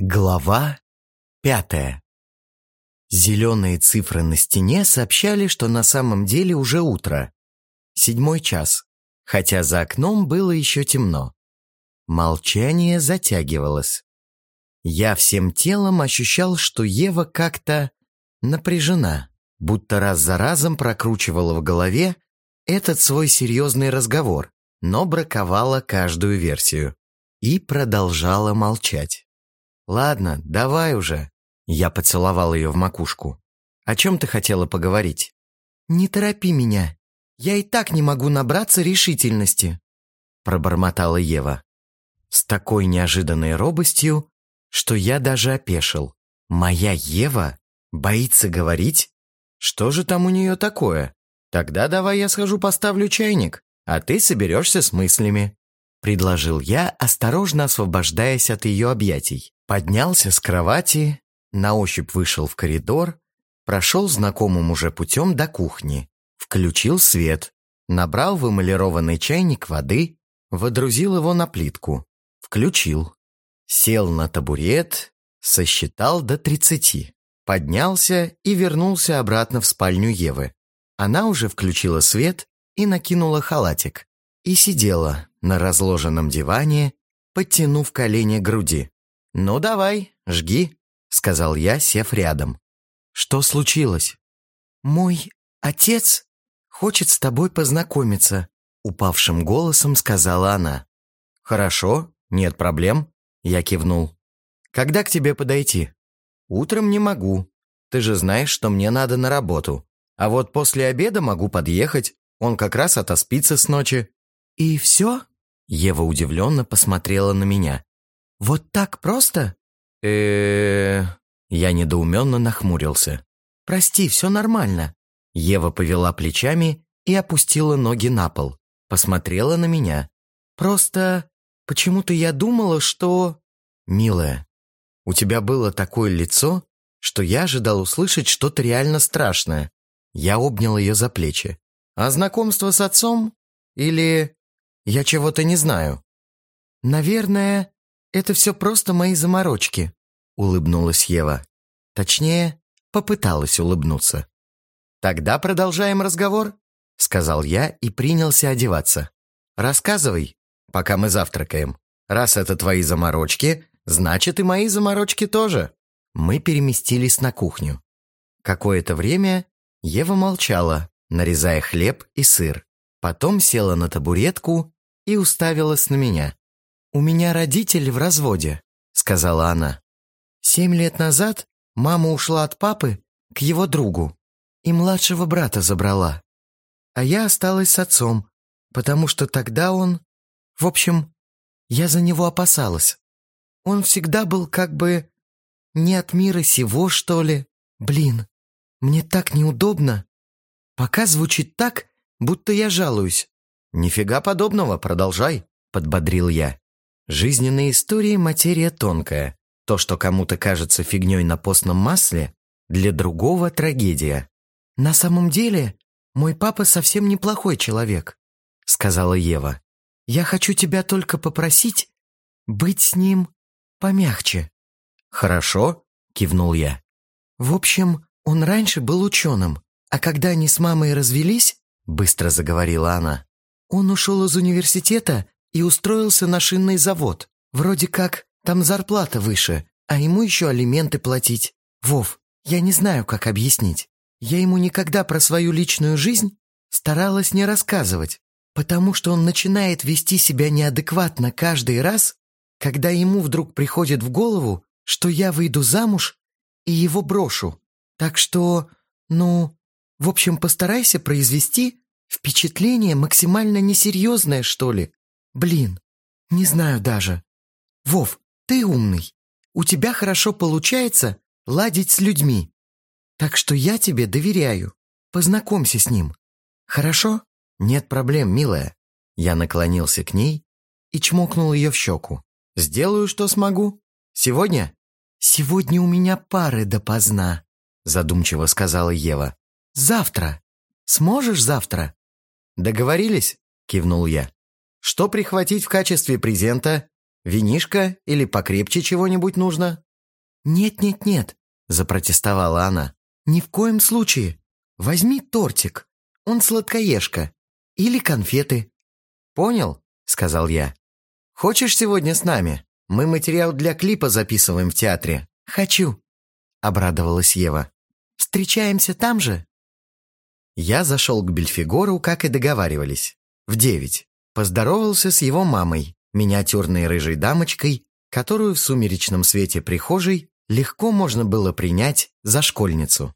Глава пятая Зеленые цифры на стене сообщали, что на самом деле уже утро. Седьмой час, хотя за окном было еще темно. Молчание затягивалось. Я всем телом ощущал, что Ева как-то напряжена, будто раз за разом прокручивала в голове этот свой серьезный разговор, но браковала каждую версию и продолжала молчать. «Ладно, давай уже». Я поцеловал ее в макушку. «О чем ты хотела поговорить?» «Не торопи меня. Я и так не могу набраться решительности», пробормотала Ева. С такой неожиданной робостью, что я даже опешил. «Моя Ева боится говорить? Что же там у нее такое? Тогда давай я схожу поставлю чайник, а ты соберешься с мыслями», предложил я, осторожно освобождаясь от ее объятий. Поднялся с кровати, на ощупь вышел в коридор, прошел знакомым уже путем до кухни, включил свет, набрал в эмалированный чайник воды, водрузил его на плитку, включил, сел на табурет, сосчитал до тридцати, поднялся и вернулся обратно в спальню Евы. Она уже включила свет и накинула халатик и сидела на разложенном диване, подтянув колени к груди. «Ну давай, жги», — сказал я, сев рядом. «Что случилось?» «Мой отец хочет с тобой познакомиться», — упавшим голосом сказала она. «Хорошо, нет проблем», — я кивнул. «Когда к тебе подойти?» «Утром не могу. Ты же знаешь, что мне надо на работу. А вот после обеда могу подъехать. Он как раз отоспится с ночи». «И все?» Ева удивленно посмотрела на меня. «Вот так просто?» э Я недоуменно нахмурился. «Прости, все нормально». Ева повела плечами и опустила ноги на пол. Посмотрела на меня. «Просто почему-то я думала, что...» «Милая, у тебя было такое лицо, что я ожидал услышать что-то реально страшное». Я обнял ее за плечи. «А знакомство с отцом? Или я чего-то не знаю?» «Наверное, «Это все просто мои заморочки», — улыбнулась Ева. Точнее, попыталась улыбнуться. «Тогда продолжаем разговор», — сказал я и принялся одеваться. «Рассказывай, пока мы завтракаем. Раз это твои заморочки, значит и мои заморочки тоже». Мы переместились на кухню. Какое-то время Ева молчала, нарезая хлеб и сыр. Потом села на табуретку и уставилась на меня. «У меня родители в разводе», — сказала она. «Семь лет назад мама ушла от папы к его другу и младшего брата забрала. А я осталась с отцом, потому что тогда он... В общем, я за него опасалась. Он всегда был как бы не от мира сего, что ли. Блин, мне так неудобно. Пока звучит так, будто я жалуюсь». «Нифига подобного, продолжай», — подбодрил я. Жизненные истории – материя тонкая. То, что кому-то кажется фигней на постном масле, для другого – трагедия. «На самом деле, мой папа совсем неплохой человек», – сказала Ева. «Я хочу тебя только попросить быть с ним помягче». «Хорошо», – кивнул я. «В общем, он раньше был ученым, а когда они с мамой развелись, – быстро заговорила она, – он ушел из университета и устроился на шинный завод. Вроде как там зарплата выше, а ему еще алименты платить. Вов, я не знаю, как объяснить. Я ему никогда про свою личную жизнь старалась не рассказывать, потому что он начинает вести себя неадекватно каждый раз, когда ему вдруг приходит в голову, что я выйду замуж и его брошу. Так что, ну, в общем, постарайся произвести впечатление максимально несерьезное, что ли. Блин, не знаю даже. Вов, ты умный. У тебя хорошо получается ладить с людьми. Так что я тебе доверяю. Познакомься с ним. Хорошо? Нет проблем, милая. Я наклонился к ней и чмокнул ее в щеку. Сделаю, что смогу. Сегодня? Сегодня у меня пары допоздна, задумчиво сказала Ева. Завтра. Сможешь завтра? Договорились? Кивнул я. Что прихватить в качестве презента? Винишко или покрепче чего-нибудь нужно? «Нет-нет-нет», — запротестовала она. «Ни в коем случае. Возьми тортик. Он сладкоежка. Или конфеты». «Понял», — сказал я. «Хочешь сегодня с нами? Мы материал для клипа записываем в театре». «Хочу», — обрадовалась Ева. «Встречаемся там же?» Я зашел к Бельфигору, как и договаривались. В девять. Поздоровался с его мамой, миниатюрной рыжей дамочкой, которую в сумеречном свете прихожей легко можно было принять за школьницу.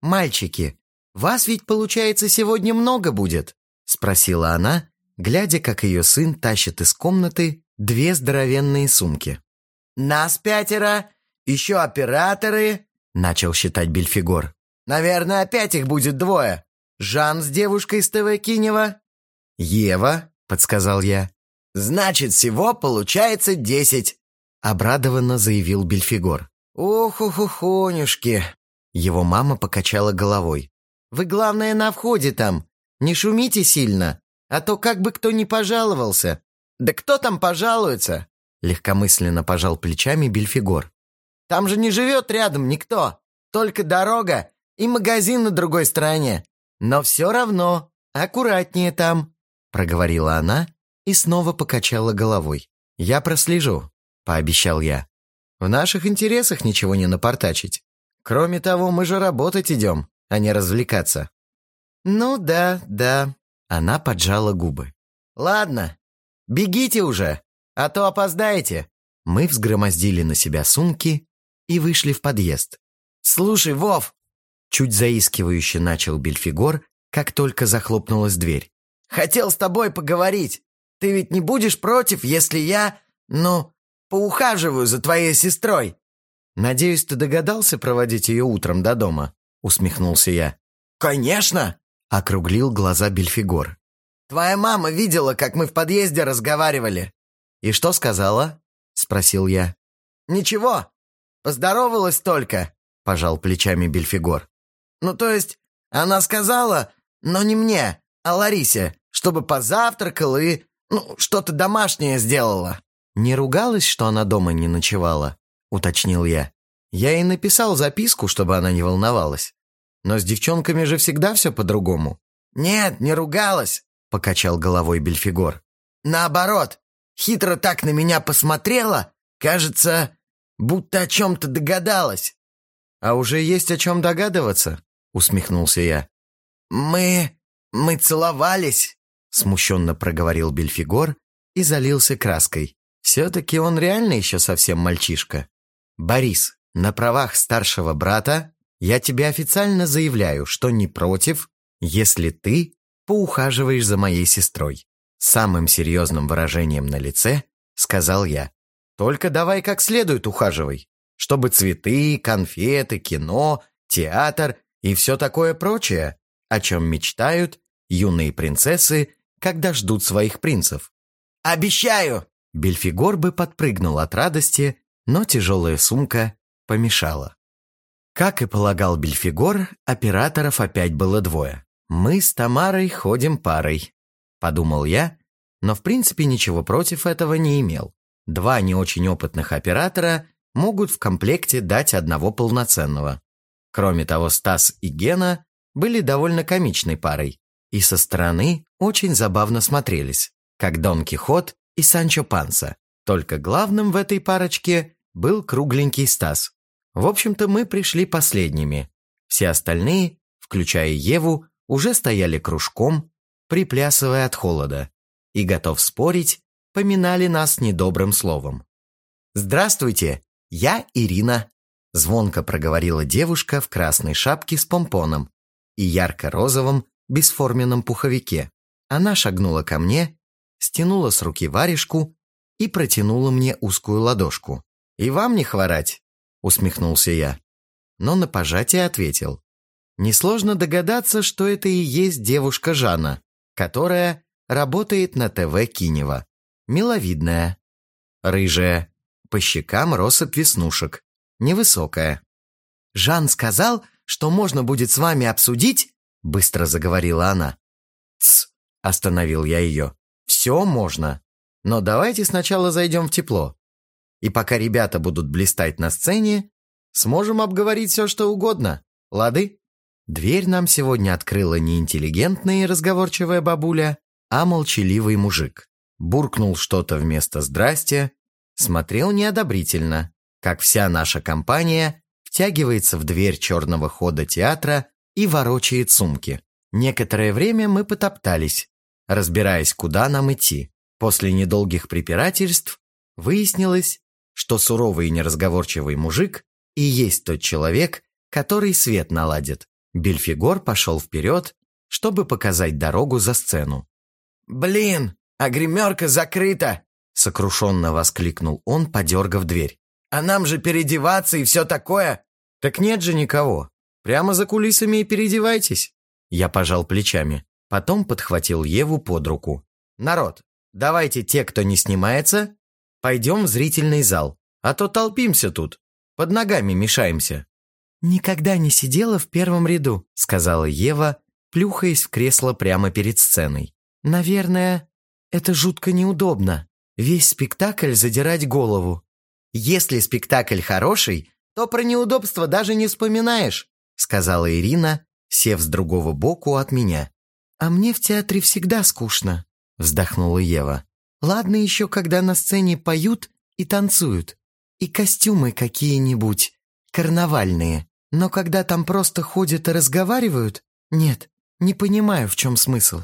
«Мальчики, вас ведь, получается, сегодня много будет?» – спросила она, глядя, как ее сын тащит из комнаты две здоровенные сумки. «Нас пятеро, еще операторы», – начал считать Бельфигор. «Наверное, опять их будет двое. Жан с девушкой из ТВ Кинева?» «Ева», — подсказал я. «Значит, всего получается десять», — обрадованно заявил Бельфигор. «Ох, ух, ухонюшки!» Его мама покачала головой. «Вы, главное, на входе там. Не шумите сильно, а то как бы кто ни пожаловался». «Да кто там пожалуется?» Легкомысленно пожал плечами Бельфигор. «Там же не живет рядом никто. Только дорога и магазин на другой стороне. Но все равно, аккуратнее там», — проговорила она и снова покачала головой. «Я прослежу», — пообещал я. «В наших интересах ничего не напортачить. Кроме того, мы же работать идем, а не развлекаться». «Ну да, да», — она поджала губы. «Ладно, бегите уже, а то опоздаете». Мы взгромоздили на себя сумки и вышли в подъезд. «Слушай, Вов, Чуть заискивающе начал Бельфигор, как только захлопнулась дверь. «Хотел с тобой поговорить. Ты ведь не будешь против, если я, ну, поухаживаю за твоей сестрой?» «Надеюсь, ты догадался проводить ее утром до дома?» усмехнулся я. «Конечно!» округлил глаза Бельфигор. «Твоя мама видела, как мы в подъезде разговаривали». «И что сказала?» спросил я. «Ничего, поздоровалась только», пожал плечами Бельфигор. Ну, то есть, она сказала, но не мне, а Ларисе, чтобы позавтракала и, ну, что-то домашнее сделала». «Не ругалась, что она дома не ночевала?» — уточнил я. Я ей написал записку, чтобы она не волновалась. Но с девчонками же всегда все по-другому. «Нет, не ругалась», — покачал головой Бельфигор. «Наоборот, хитро так на меня посмотрела, кажется, будто о чем-то догадалась». «А уже есть о чем догадываться?» усмехнулся я. «Мы... мы целовались», смущенно проговорил Бельфигор и залился краской. Все-таки он реально еще совсем мальчишка. Борис, на правах старшего брата я тебе официально заявляю, что не против, если ты поухаживаешь за моей сестрой. Самым серьезным выражением на лице сказал я. Только давай как следует ухаживай, чтобы цветы, конфеты, кино, театр и все такое прочее, о чем мечтают юные принцессы, когда ждут своих принцев. «Обещаю!» Бельфигор бы подпрыгнул от радости, но тяжелая сумка помешала. Как и полагал Бельфигор, операторов опять было двое. «Мы с Тамарой ходим парой», — подумал я, но в принципе ничего против этого не имел. Два не очень опытных оператора могут в комплекте дать одного полноценного. Кроме того, Стас и Гена были довольно комичной парой и со стороны очень забавно смотрелись, как Дон Кихот и Санчо Панса. Только главным в этой парочке был кругленький Стас. В общем-то, мы пришли последними. Все остальные, включая Еву, уже стояли кружком, приплясывая от холода, и, готов спорить, поминали нас недобрым словом. «Здравствуйте, я Ирина», Звонко проговорила девушка в красной шапке с помпоном и ярко-розовом бесформенном пуховике. Она шагнула ко мне, стянула с руки варежку и протянула мне узкую ладошку. «И вам не хворать?» — усмехнулся я. Но на пожатие ответил. Несложно догадаться, что это и есть девушка Жанна, которая работает на ТВ Кинева. Миловидная, рыжая, по щекам россыпь веснушек, невысокая. «Жан сказал, что можно будет с вами обсудить?» Быстро заговорила она. «Тсс!» – остановил я ее. «Все можно. Но давайте сначала зайдем в тепло. И пока ребята будут блистать на сцене, Сможем обговорить все, что угодно. Лады?» Дверь нам сегодня открыла не интеллигентная и разговорчивая бабуля, а молчаливый мужик. Буркнул что-то вместо «здрасте», смотрел неодобрительно, как вся наша компания втягивается в дверь черного хода театра и ворочает сумки. Некоторое время мы потоптались, разбираясь, куда нам идти. После недолгих препирательств выяснилось, что суровый и неразговорчивый мужик и есть тот человек, который свет наладит. Бельфигор пошел вперед, чтобы показать дорогу за сцену. «Блин, а гримерка закрыта!» Сокрушенно воскликнул он, подергав дверь. «А нам же переодеваться и все такое!» «Так нет же никого. Прямо за кулисами и переодевайтесь!» Я пожал плечами. Потом подхватил Еву под руку. «Народ, давайте те, кто не снимается, пойдем в зрительный зал, а то толпимся тут, под ногами мешаемся». «Никогда не сидела в первом ряду», — сказала Ева, плюхаясь в кресло прямо перед сценой. «Наверное, это жутко неудобно. Весь спектакль задирать голову». «Если спектакль хороший, то про неудобства даже не вспоминаешь», — сказала Ирина, сев с другого боку от меня. «А мне в театре всегда скучно», — вздохнула Ева. «Ладно еще, когда на сцене поют и танцуют. И костюмы какие-нибудь, карнавальные. Но когда там просто ходят и разговаривают, нет, не понимаю, в чем смысл.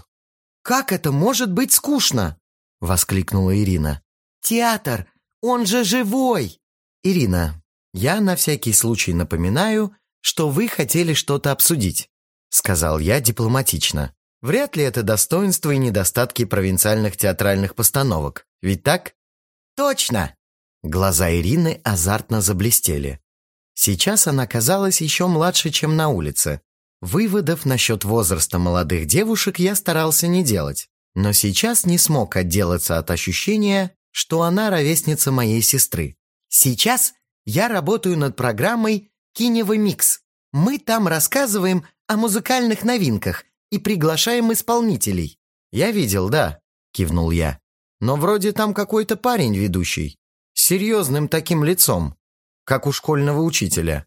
«Как это может быть скучно?» — воскликнула Ирина. «Театр, он же живой!» «Ирина, я на всякий случай напоминаю, что вы хотели что-то обсудить», — сказал я дипломатично. «Вряд ли это достоинства и недостатки провинциальных театральных постановок, ведь так?» «Точно!» Глаза Ирины азартно заблестели. Сейчас она казалась еще младше, чем на улице. Выводов насчет возраста молодых девушек я старался не делать, но сейчас не смог отделаться от ощущения, что она ровесница моей сестры. Сейчас я работаю над программой «Кинева Микс». Мы там рассказываем о музыкальных новинках и приглашаем исполнителей. «Я видел, да», — кивнул я. «Но вроде там какой-то парень ведущий. С серьезным таким лицом как у школьного учителя.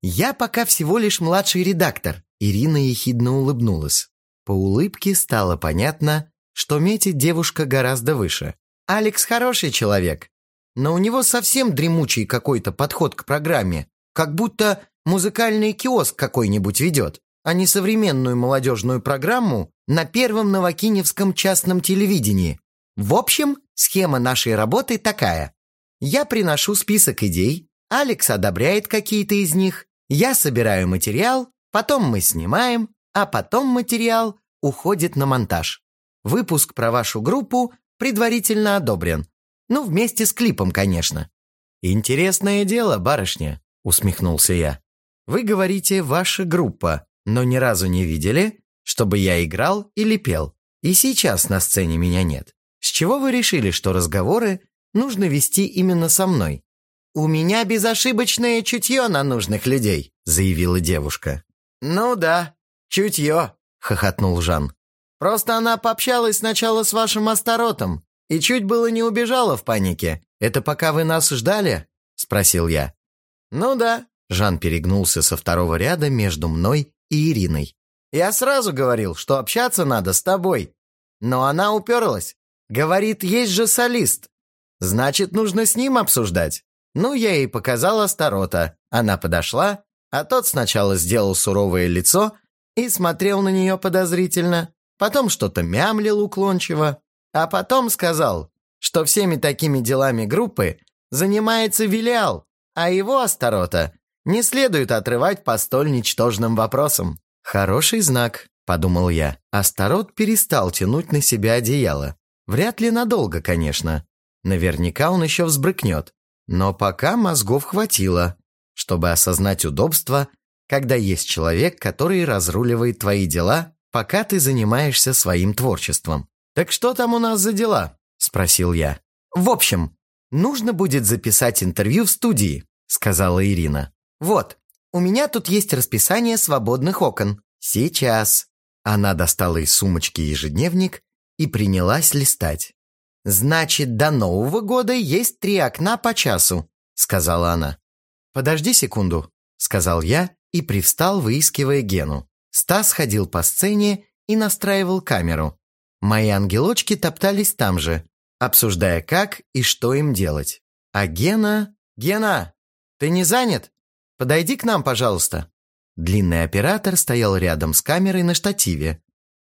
«Я пока всего лишь младший редактор», — Ирина ехидно улыбнулась. По улыбке стало понятно, что метит девушка гораздо выше. «Алекс хороший человек, но у него совсем дремучий какой-то подход к программе, как будто музыкальный киоск какой-нибудь ведет, а не современную молодежную программу на первом новокиневском частном телевидении. В общем, схема нашей работы такая. Я приношу список идей, Алекс одобряет какие-то из них, я собираю материал, потом мы снимаем, а потом материал уходит на монтаж. Выпуск про вашу группу предварительно одобрен. Ну, вместе с клипом, конечно. «Интересное дело, барышня», — усмехнулся я. «Вы говорите «ваша группа», но ни разу не видели, чтобы я играл или пел. И сейчас на сцене меня нет. С чего вы решили, что разговоры нужно вести именно со мной? «У меня безошибочное чутье на нужных людей», — заявила девушка. «Ну да, чутье», — хохотнул Жан. «Просто она пообщалась сначала с вашим Астаротом и чуть было не убежала в панике. Это пока вы нас ждали?» — спросил я. «Ну да», — Жан перегнулся со второго ряда между мной и Ириной. «Я сразу говорил, что общаться надо с тобой. Но она уперлась. Говорит, есть же солист. Значит, нужно с ним обсуждать. Ну, я ей показал Астарота. Она подошла, а тот сначала сделал суровое лицо и смотрел на нее подозрительно, потом что-то мямлил уклончиво, а потом сказал, что всеми такими делами группы занимается Вилиал, а его Астарота не следует отрывать по столь ничтожным вопросам. «Хороший знак», — подумал я. Астарот перестал тянуть на себя одеяло. Вряд ли надолго, конечно. Наверняка он еще взбрыкнет. Но пока мозгов хватило, чтобы осознать удобство, когда есть человек, который разруливает твои дела, пока ты занимаешься своим творчеством. «Так что там у нас за дела?» – спросил я. «В общем, нужно будет записать интервью в студии», – сказала Ирина. «Вот, у меня тут есть расписание свободных окон. Сейчас». Она достала из сумочки ежедневник и принялась листать. «Значит, до Нового года есть три окна по часу», — сказала она. «Подожди секунду», — сказал я и привстал, выискивая Гену. Стас ходил по сцене и настраивал камеру. Мои ангелочки топтались там же, обсуждая, как и что им делать. А Гена... «Гена, ты не занят? Подойди к нам, пожалуйста». Длинный оператор стоял рядом с камерой на штативе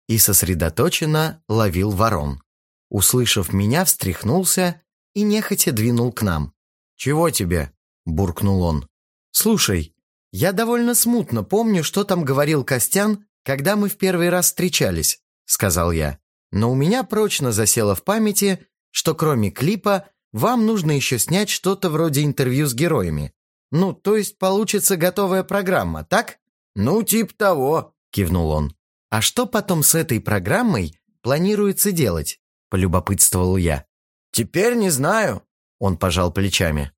и сосредоточенно ловил ворон. Услышав меня, встряхнулся и нехотя двинул к нам. «Чего тебе?» – буркнул он. «Слушай, я довольно смутно помню, что там говорил Костян, когда мы в первый раз встречались», – сказал я. «Но у меня прочно засело в памяти, что кроме клипа вам нужно еще снять что-то вроде интервью с героями. Ну, то есть получится готовая программа, так?» «Ну, типа того», – кивнул он. «А что потом с этой программой планируется делать?» – полюбопытствовал я. «Теперь не знаю», – он пожал плечами.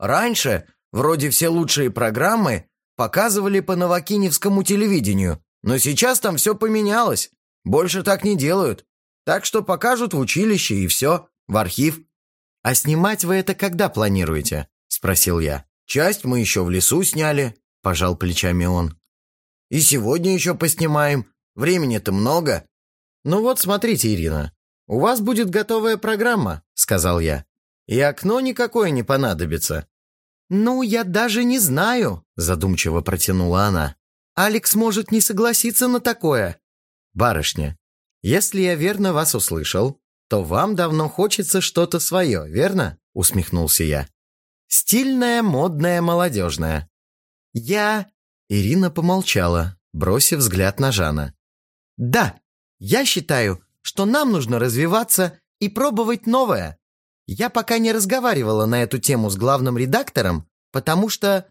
«Раньше, вроде все лучшие программы, показывали по Новокиневскому телевидению, но сейчас там все поменялось. Больше так не делают. Так что покажут в училище и все, в архив». «А снимать вы это когда планируете?» – спросил я. «Часть мы еще в лесу сняли», – пожал плечами он. «И сегодня еще поснимаем. Времени-то много». «Ну вот, смотрите, Ирина, у вас будет готовая программа», — сказал я. «И окно никакое не понадобится». «Ну, я даже не знаю», — задумчиво протянула она. «Алекс может не согласиться на такое». «Барышня, если я верно вас услышал, то вам давно хочется что-то свое, верно?» — усмехнулся я. «Стильное, модное, молодежное». «Я...» — Ирина помолчала, бросив взгляд на Жана. «Да, я считаю, что нам нужно развиваться и пробовать новое. Я пока не разговаривала на эту тему с главным редактором, потому что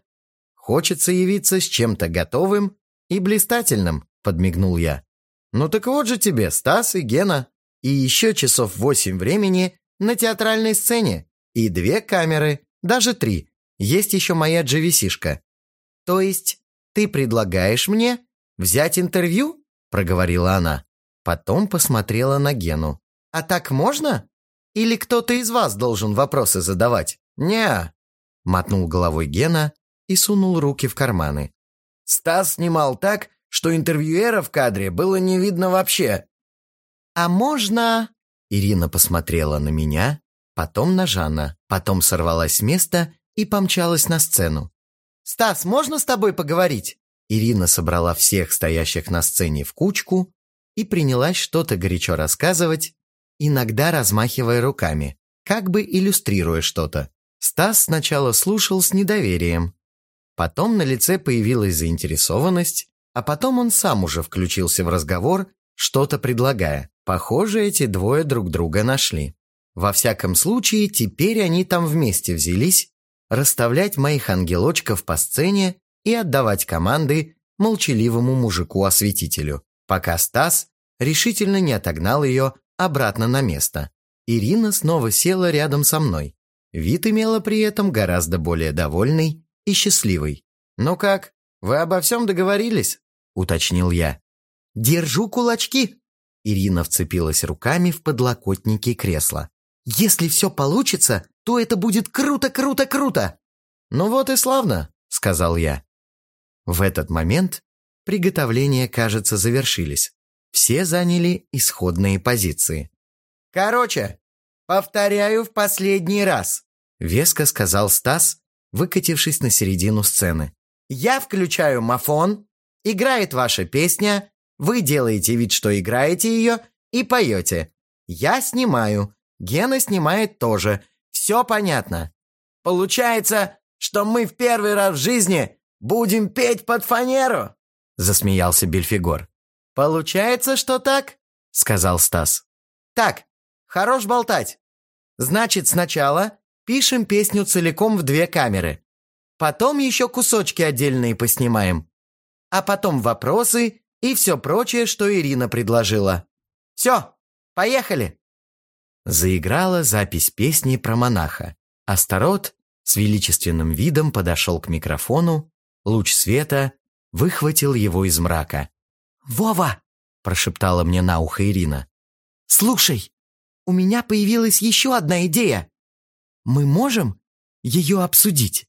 хочется явиться с чем-то готовым и блистательным, подмигнул я. Ну так вот же тебе, Стас и Гена. И еще часов восемь времени на театральной сцене. И две камеры, даже три. Есть еще моя джависишка. То есть ты предлагаешь мне взять интервью? Проговорила она. Потом посмотрела на Гену. «А так можно? Или кто-то из вас должен вопросы задавать?» «Не», — мотнул головой Гена и сунул руки в карманы. «Стас снимал так, что интервьюера в кадре было не видно вообще». «А можно...» Ирина посмотрела на меня, потом на Жанна, потом сорвалась с места и помчалась на сцену. «Стас, можно с тобой поговорить?» Ирина собрала всех стоящих на сцене в кучку и принялась что-то горячо рассказывать, иногда размахивая руками, как бы иллюстрируя что-то. Стас сначала слушал с недоверием. Потом на лице появилась заинтересованность, а потом он сам уже включился в разговор, что-то предлагая. Похоже, эти двое друг друга нашли. Во всяком случае, теперь они там вместе взялись расставлять моих ангелочков по сцене и отдавать команды молчаливому мужику-осветителю пока Стас решительно не отогнал ее обратно на место. Ирина снова села рядом со мной. Вид имела при этом гораздо более довольный и счастливый. «Ну как, вы обо всем договорились?» – уточнил я. «Держу кулачки!» Ирина вцепилась руками в подлокотники кресла. «Если все получится, то это будет круто-круто-круто!» «Ну вот и славно», – сказал я. В этот момент Приготовления, кажется, завершились. Все заняли исходные позиции. «Короче, повторяю в последний раз», — веско сказал Стас, выкатившись на середину сцены. «Я включаю мафон, играет ваша песня, вы делаете вид, что играете ее, и поете. Я снимаю, Гена снимает тоже. Все понятно. Получается, что мы в первый раз в жизни будем петь под фанеру?» — засмеялся Бельфигор. «Получается, что так?» — сказал Стас. «Так, хорош болтать. Значит, сначала пишем песню целиком в две камеры. Потом еще кусочки отдельные поснимаем. А потом вопросы и все прочее, что Ирина предложила. Все, поехали!» Заиграла запись песни про монаха. Астарот с величественным видом подошел к микрофону, луч света выхватил его из мрака. «Вова!» – прошептала мне на ухо Ирина. «Слушай, у меня появилась еще одна идея. Мы можем ее обсудить?»